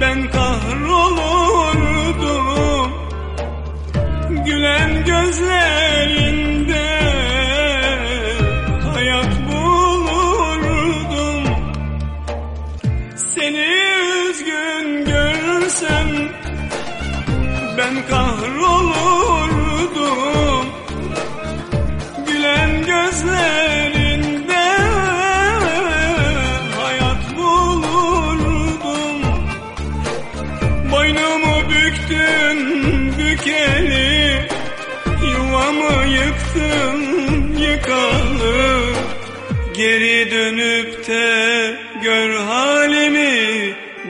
ben kahrolurdum Gülen gözlerinde. Hayat bulurdum. Seni üzgün görürsem ben kahrolurdum. Gülen gözlerinde. Bükeli Yuvamı yıktın yıkalı Geri dönüp de gör halimi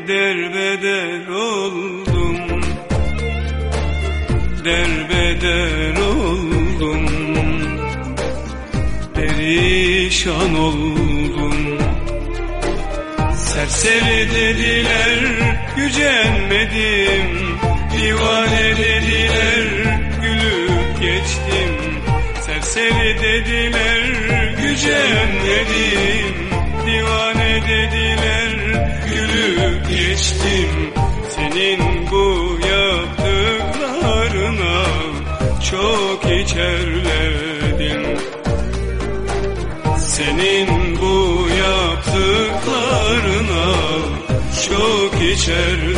Derbeder oldum. Derbeder oldum. Perişan oldum. Serseri dediler gücenmedim. Divane Dediler gücenmedim Divane dediler gülüp geçtim. Senin bu yaptıklarına çok içerledim. Senin bu yaptıklarına çok içerledim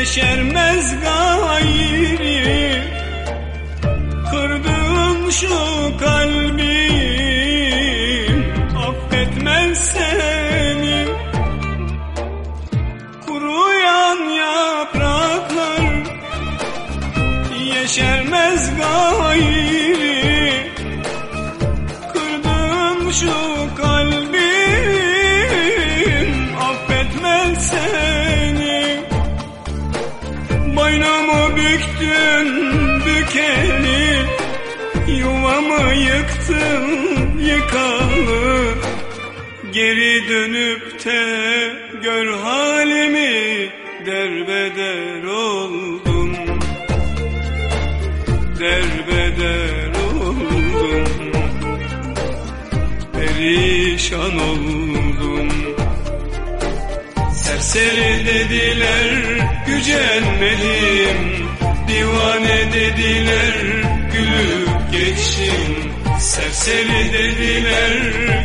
yeşermez gayri Kırdığın şu kalbim affetmez seni. Kuruyan yapraklar yeşermez gayri Kırdığın şu büktün bükeni Yuvamı yıktın yıkalı. Geri dönüp de gör halimi Derbeder oldum Derbeder oldum Perişan oldum Serseri dediler gücenmedim Divane dediler gülüp geçtim Serseri dediler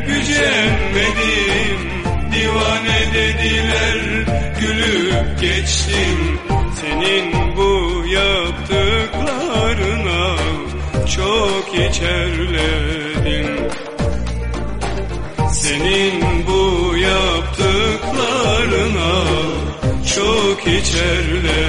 gücenmedim. Divane dediler gülüp geçtim Senin bu yaptıklarına çok içerledim. Senin bu yaptıklarına çok içerledim